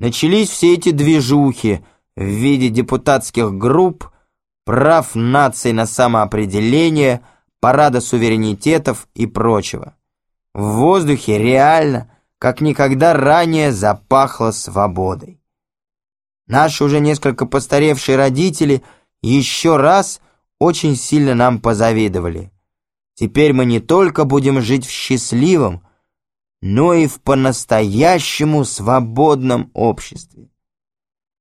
начались все эти движухи в виде депутатских групп, прав наций на самоопределение, парада суверенитетов и прочего. В воздухе реально, как никогда ранее, запахло свободой. Наши уже несколько постаревшие родители еще раз очень сильно нам позавидовали. Теперь мы не только будем жить в счастливом, но и в по-настоящему свободном обществе,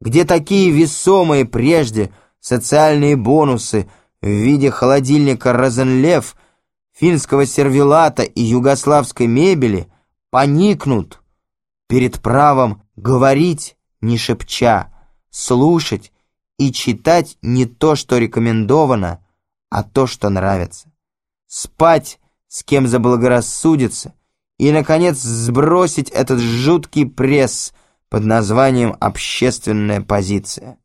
где такие весомые прежде социальные бонусы в виде холодильника «Розенлев», финского сервелата и югославской мебели поникнут перед правом говорить, не шепча, слушать и читать не то, что рекомендовано, а то, что нравится. Спать с кем заблагорассудится и, наконец, сбросить этот жуткий пресс под названием «общественная позиция».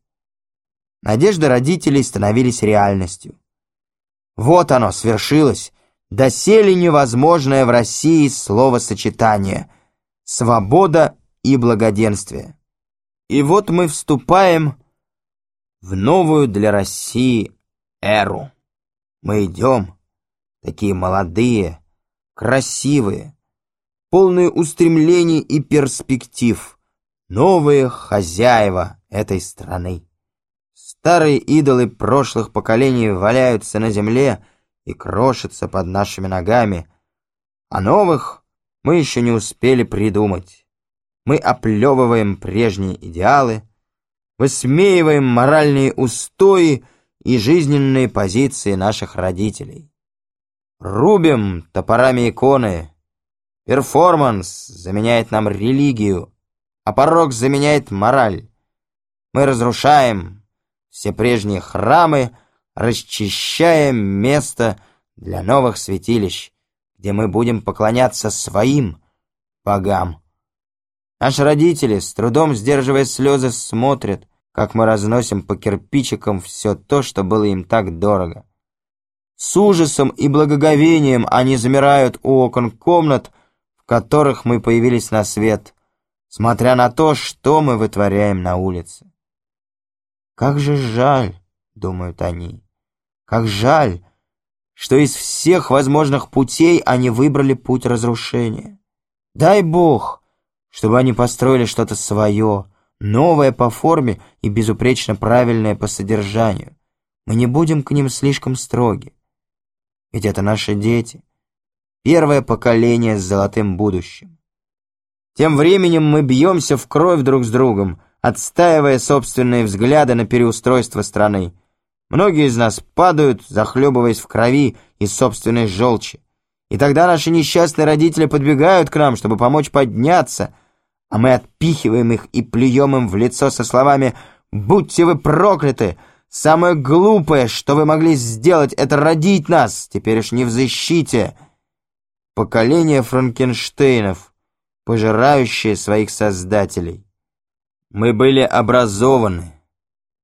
Надежды родителей становились реальностью. Вот оно, свершилось, доселе невозможное в России словосочетание «свобода и благоденствие». И вот мы вступаем в новую для России эру. Мы идем, такие молодые, красивые, полные устремлений и перспектив, новые хозяева этой страны. Старые идолы прошлых поколений валяются на земле и крошатся под нашими ногами, а новых мы еще не успели придумать. Мы оплевываем прежние идеалы, высмеиваем моральные устои и жизненные позиции наших родителей. Рубим топорами иконы, Перформанс заменяет нам религию, а порог заменяет мораль. Мы разрушаем все прежние храмы, расчищая место для новых святилищ, где мы будем поклоняться своим богам. Наши родители, с трудом сдерживая слезы, смотрят, как мы разносим по кирпичикам все то, что было им так дорого. С ужасом и благоговением они замирают у окон комнат, которых мы появились на свет, смотря на то, что мы вытворяем на улице. Как же жаль, думают они, как жаль, что из всех возможных путей они выбрали путь разрушения. Дай Бог, чтобы они построили что-то свое, новое по форме и безупречно правильное по содержанию. Мы не будем к ним слишком строги. Ведь это наши дети, Первое поколение с золотым будущим. Тем временем мы бьемся в кровь друг с другом, отстаивая собственные взгляды на переустройство страны. Многие из нас падают, захлебываясь в крови и собственной желчи. И тогда наши несчастные родители подбегают к нам, чтобы помочь подняться, а мы отпихиваем их и плюем им в лицо со словами «Будьте вы прокляты! Самое глупое, что вы могли сделать, это родить нас, теперь уж не в защите!» Поколение Франкенштейнов, пожирающее своих создателей. Мы были образованы,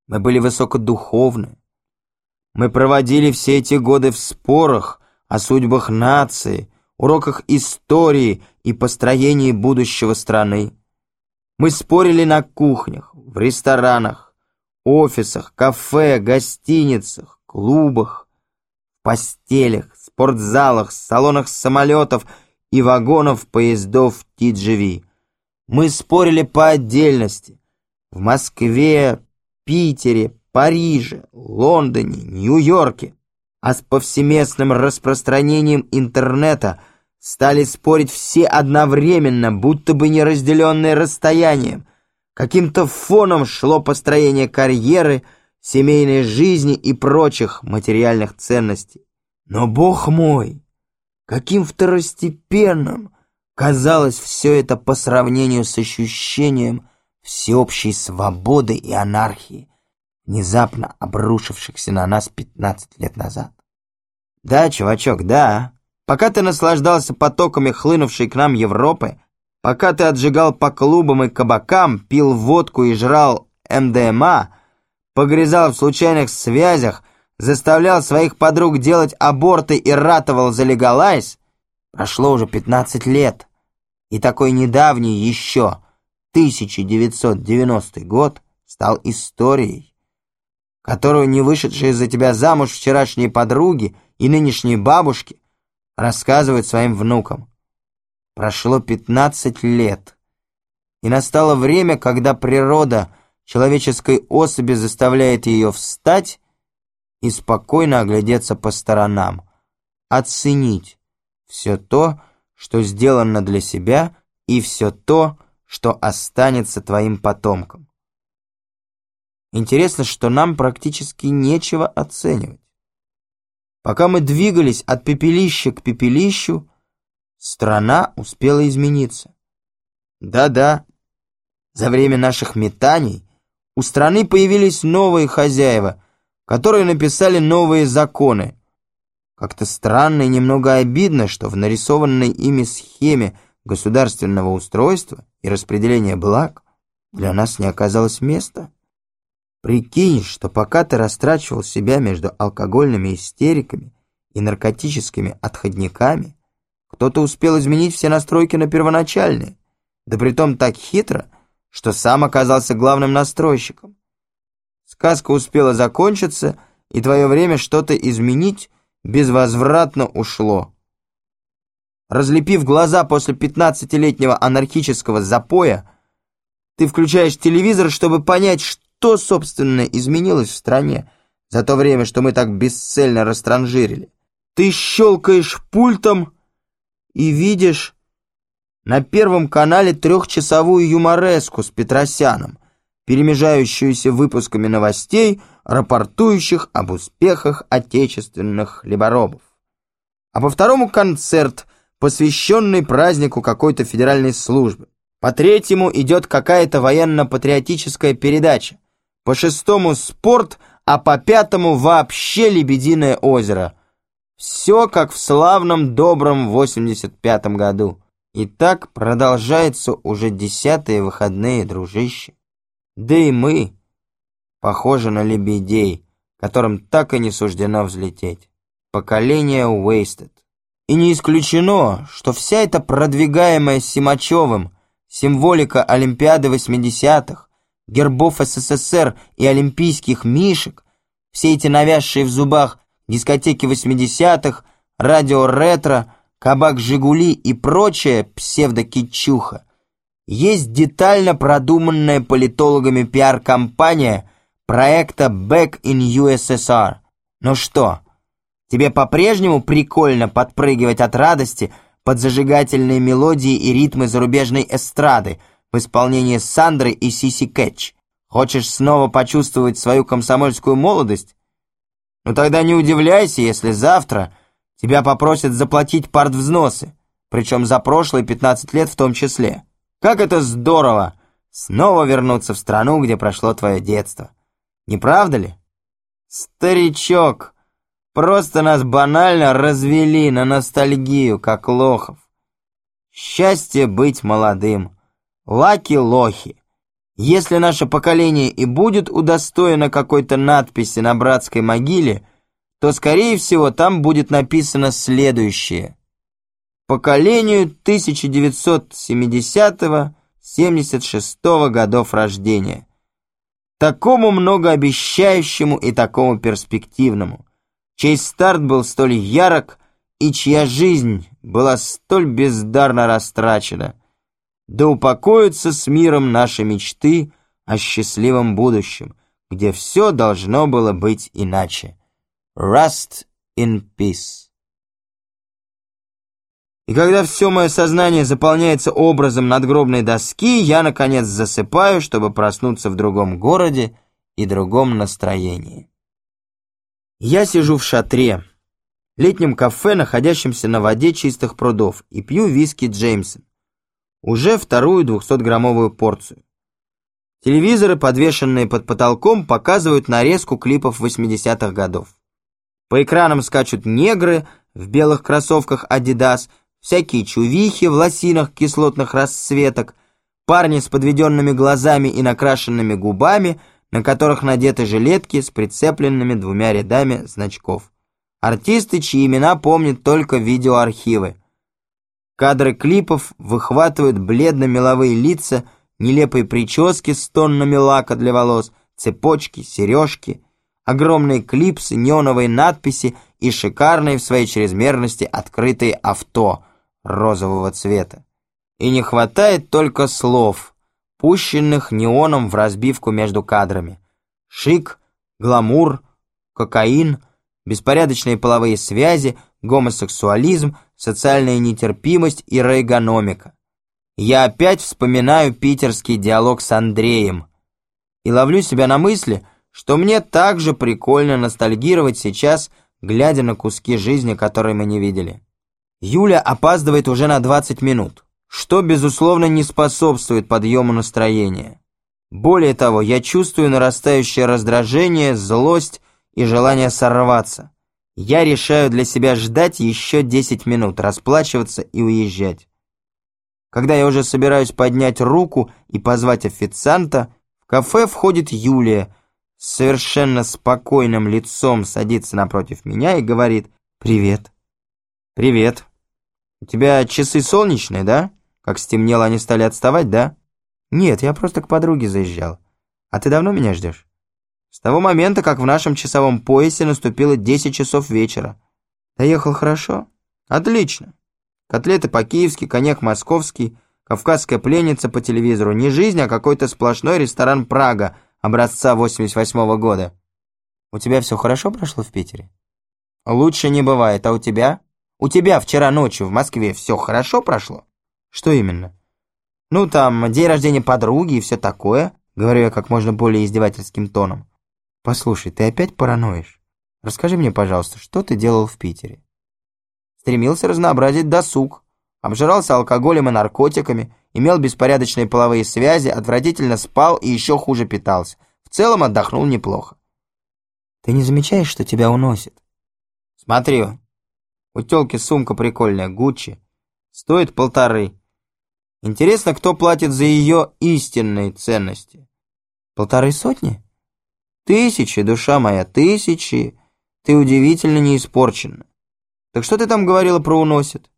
мы были высокодуховны. Мы проводили все эти годы в спорах о судьбах нации, уроках истории и построении будущего страны. Мы спорили на кухнях, в ресторанах, офисах, кафе, гостиницах, клубах, постелях, спортзалах, салонах самолетов и вагонов поездов TGV. Мы спорили по отдельности. В Москве, Питере, Париже, Лондоне, Нью-Йорке. А с повсеместным распространением интернета стали спорить все одновременно, будто бы не разделенные расстоянием. Каким-то фоном шло построение карьеры, семейной жизни и прочих материальных ценностей. Но, бог мой, каким второстепенным казалось все это по сравнению с ощущением всеобщей свободы и анархии, внезапно обрушившихся на нас 15 лет назад. Да, чувачок, да. Пока ты наслаждался потоками хлынувшей к нам Европы, пока ты отжигал по клубам и кабакам, пил водку и жрал МДМА, погрязал в случайных связях, заставлял своих подруг делать аборты и ратовал за легалайз, прошло уже 15 лет. И такой недавний еще 1990 год стал историей, которую не вышедшие за тебя замуж вчерашние подруги и нынешние бабушки рассказывают своим внукам. Прошло 15 лет, и настало время, когда природа человеческой особи заставляет ее встать и спокойно оглядеться по сторонам, оценить все то, что сделано для себя, и все то, что останется твоим потомкам. Интересно, что нам практически нечего оценивать. Пока мы двигались от пепелища к пепелищу, страна успела измениться. Да-да, за время наших метаний у страны появились новые хозяева, которые написали новые законы. Как-то странно и немного обидно, что в нарисованной ими схеме государственного устройства и распределения благ для нас не оказалось места. Прикинь, что пока ты растрачивал себя между алкогольными истериками и наркотическими отходниками, кто-то успел изменить все настройки на первоначальные, да притом так хитро, что сам оказался главным настройщиком. Сказка успела закончиться, и твое время что-то изменить безвозвратно ушло. Разлепив глаза после пятнадцатилетнего анархического запоя, ты включаешь телевизор, чтобы понять, что, собственно, изменилось в стране за то время, что мы так бесцельно растранжирили. Ты щелкаешь пультом и видишь на Первом канале трехчасовую юмореску с Петросяном, перемежающуюся выпусками новостей, рапортующих об успехах отечественных хлеборобов. А по второму концерт – посвященный празднику какой-то федеральной службы. По третьему идет какая-то военно-патриотическая передача. По шестому спорт, а по пятому вообще Лебединое озеро. Все как в славном добром 85-м году. И так продолжается уже десятые выходные, дружище. Да и мы похожи на лебедей, которым так и не суждено взлететь. Поколение Wasted. И не исключено, что вся эта продвигаемая Симачевым символика Олимпиады 80-х, гербов СССР и олимпийских мишек, все эти навязшие в зубах дискотеки 80-х, радио ретро, кабак «Жигули» и прочая псевдокитчуха, есть детально продуманная политологами пиар-компания проекта «Back in USSR». Ну что, Тебе по-прежнему прикольно подпрыгивать от радости под зажигательные мелодии и ритмы зарубежной эстрады в исполнении Сандры и Сиси Кэтч. Хочешь снова почувствовать свою комсомольскую молодость? Ну тогда не удивляйся, если завтра тебя попросят заплатить партвзносы, причем за прошлые 15 лет в том числе. Как это здорово! Снова вернуться в страну, где прошло твое детство. Не правда ли? Старичок! Просто нас банально развели на ностальгию, как лохов. Счастье быть молодым. Лаки-лохи. Если наше поколение и будет удостоено какой-то надписи на братской могиле, то, скорее всего, там будет написано следующее. Поколению 1970-76 годов рождения. Такому многообещающему и такому перспективному чей старт был столь ярок и чья жизнь была столь бездарно растрачена. Да упокоятся с миром наши мечты о счастливом будущем, где все должно было быть иначе. Rust in peace. И когда все мое сознание заполняется образом надгробной доски, я, наконец, засыпаю, чтобы проснуться в другом городе и другом настроении. Я сижу в шатре, летнем кафе, находящемся на воде чистых прудов, и пью виски Джеймсон. Уже вторую 200-граммовую порцию. Телевизоры, подвешенные под потолком, показывают нарезку клипов 80-х годов. По экранам скачут негры в белых кроссовках Adidas, всякие чувихи в лосинах кислотных расцветок, парни с подведенными глазами и накрашенными губами – на которых надеты жилетки с прицепленными двумя рядами значков. Артисты, чьи имена помнят только видеоархивы. Кадры клипов выхватывают бледно-меловые лица нелепые прически с тоннами лака для волос, цепочки, сережки, огромные клипсы, неоновые надписи и шикарные в своей чрезмерности открытые авто розового цвета. И не хватает только слов, пущенных неоном в разбивку между кадрами. Шик, гламур, кокаин, беспорядочные половые связи, гомосексуализм, социальная нетерпимость и рейгономика. Я опять вспоминаю питерский диалог с Андреем и ловлю себя на мысли, что мне также прикольно ностальгировать сейчас, глядя на куски жизни, которые мы не видели. Юля опаздывает уже на 20 минут, что, безусловно, не способствует подъему настроения. Более того, я чувствую нарастающее раздражение, злость и желание сорваться. Я решаю для себя ждать еще 10 минут, расплачиваться и уезжать. Когда я уже собираюсь поднять руку и позвать официанта, в кафе входит Юлия, совершенно спокойным лицом садится напротив меня и говорит «Привет». «Привет. У тебя часы солнечные, да? Как стемнело, они стали отставать, да?» «Нет, я просто к подруге заезжал. А ты давно меня ждешь?» «С того момента, как в нашем часовом поясе наступило 10 часов вечера. Доехал хорошо?» «Отлично. Котлеты по-киевски, коньяк московский, кавказская пленница по телевизору. Не жизнь, а какой-то сплошной ресторан «Прага» образца 88 -го года. У тебя все хорошо прошло в Питере? Лучше не бывает, а у тебя? У тебя вчера ночью в Москве все хорошо прошло? Что именно? Ну, там, день рождения подруги и все такое, говорю я как можно более издевательским тоном. Послушай, ты опять параноишь? Расскажи мне, пожалуйста, что ты делал в Питере? стремился разнообразить досуг, обжирался алкоголем и наркотиками, имел беспорядочные половые связи, отвратительно спал и еще хуже питался. В целом отдохнул неплохо. Ты не замечаешь, что тебя уносит? Смотри, у тёлки сумка прикольная, Гуччи. Стоит полторы. Интересно, кто платит за ее истинные ценности? Полторы сотни? Тысячи, душа моя, тысячи. Ты удивительно не испорчена. Так что ты там говорила про уносит?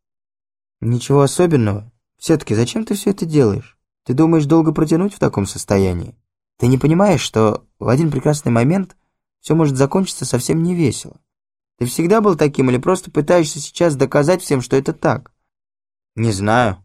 Ничего особенного. Все-таки зачем ты все это делаешь? Ты думаешь долго протянуть в таком состоянии? Ты не понимаешь, что в один прекрасный момент все может закончиться совсем не весело. Ты всегда был таким или просто пытаешься сейчас доказать всем, что это так? Не знаю.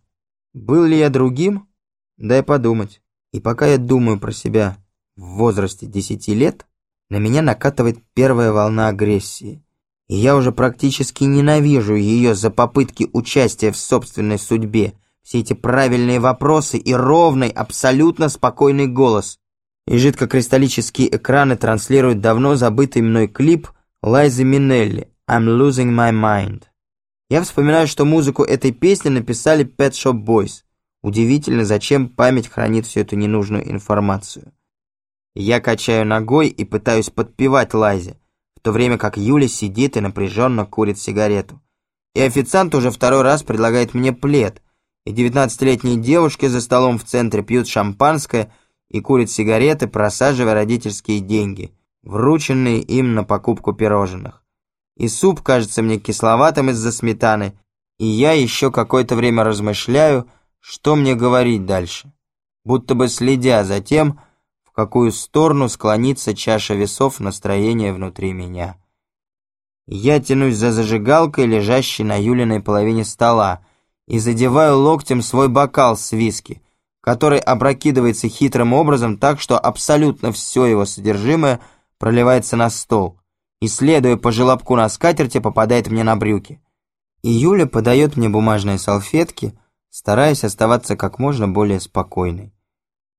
Был ли я другим? Дай подумать. И пока я думаю про себя в возрасте десяти лет, на меня накатывает первая волна агрессии и я уже практически ненавижу ее за попытки участия в собственной судьбе, все эти правильные вопросы и ровный, абсолютно спокойный голос. И жидкокристаллические экраны транслируют давно забытый мной клип Лайзы Минелли «I'm losing my mind». Я вспоминаю, что музыку этой песни написали Pet Shop Boys. Удивительно, зачем память хранит всю эту ненужную информацию. Я качаю ногой и пытаюсь подпевать Лайзе в то время как Юля сидит и напряженно курит сигарету. И официант уже второй раз предлагает мне плед, и девятнадцатилетние девушки за столом в центре пьют шампанское и курят сигареты, просаживая родительские деньги, врученные им на покупку пирожных. И суп кажется мне кисловатым из-за сметаны, и я еще какое-то время размышляю, что мне говорить дальше, будто бы следя за тем, в какую сторону склонится чаша весов настроения внутри меня. Я тянусь за зажигалкой, лежащей на Юлиной половине стола, и задеваю локтем свой бокал с виски, который опрокидывается хитрым образом так, что абсолютно все его содержимое проливается на стол и, следуя по желобку на скатерти, попадает мне на брюки. И Юля подает мне бумажные салфетки, стараясь оставаться как можно более спокойной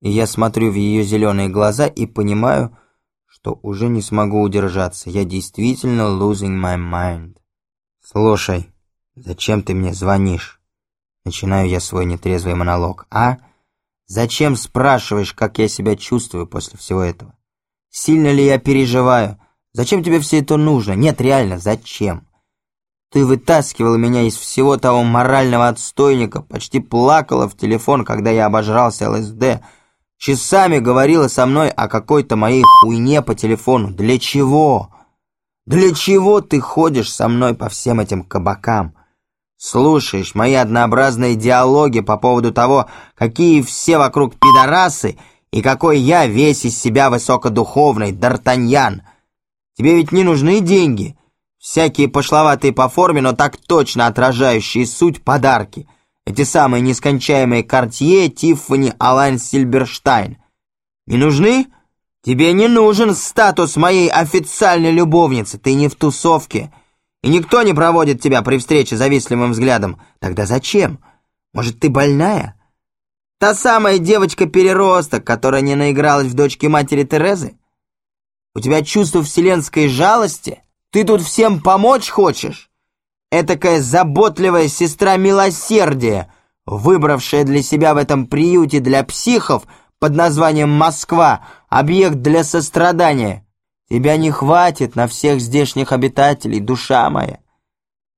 и я смотрю в ее зеленые глаза и понимаю, что уже не смогу удержаться. Я действительно losing my mind. Слушай, зачем ты мне звонишь? Начинаю я свой нетрезвый монолог. А? Зачем спрашиваешь, как я себя чувствую после всего этого? Сильно ли я переживаю? Зачем тебе все это нужно? Нет, реально, зачем? Ты вытаскивала меня из всего того морального отстойника, почти плакала в телефон, когда я обожрался ЛСД, Часами говорила со мной о какой-то моей хуйне по телефону. Для чего? Для чего ты ходишь со мной по всем этим кабакам? Слушаешь мои однообразные диалоги по поводу того, какие все вокруг пидорасы и какой я весь из себя высокодуховный, Д'Артаньян. Тебе ведь не нужны деньги, всякие пошловатые по форме, но так точно отражающие суть подарки. Эти самые нескончаемые Картье, Тиффани, Алайн Сильберштайн. Не нужны? Тебе не нужен статус моей официальной любовницы, ты не в тусовке. И никто не проводит тебя при встрече завистливым взглядом. Тогда зачем? Может, ты больная? Та самая девочка-переросток, которая не наигралась в дочке матери Терезы? У тебя чувство вселенской жалости? Ты тут всем помочь хочешь? Этакая заботливая сестра милосердия, выбравшая для себя в этом приюте для психов – под названием «Москва» — объект для сострадания. Тебя не хватит на всех здешних обитателей, душа моя.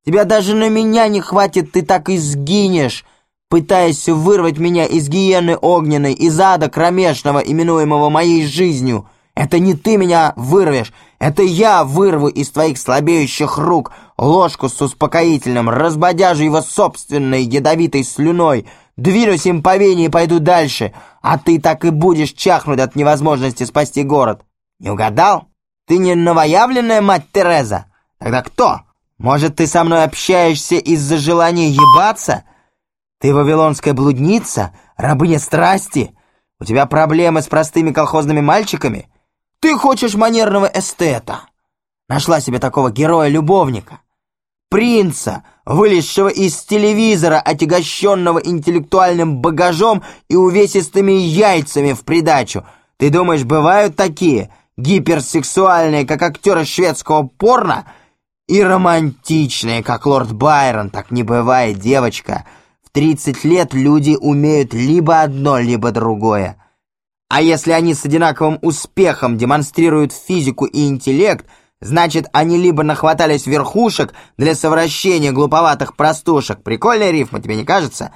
Тебя даже на меня не хватит, ты так и сгинешь, пытаясь вырвать меня из гиены огненной, из ада кромешного, именуемого моей жизнью. Это не ты меня вырвешь, это я вырву из твоих слабеющих рук ложку с успокоительным, разбодяжу его собственной ядовитой слюной — Двинусь им по вене и пойду дальше, а ты так и будешь чахнуть от невозможности спасти город. Не угадал? Ты не новоявленная мать Тереза? Тогда кто? Может, ты со мной общаешься из-за желания ебаться? Ты вавилонская блудница, рабыня страсти? У тебя проблемы с простыми колхозными мальчиками? Ты хочешь манерного эстета? Нашла себе такого героя-любовника принца, вылезшего из телевизора, отягощенного интеллектуальным багажом и увесистыми яйцами в придачу. Ты думаешь, бывают такие, гиперсексуальные, как актеры шведского порно, и романтичные, как лорд Байрон? Так не бывает, девочка. В 30 лет люди умеют либо одно, либо другое. А если они с одинаковым успехом демонстрируют физику и интеллект – Значит, они либо нахватались верхушек для совращения глуповатых простушек. Прикольная рифма, тебе не кажется?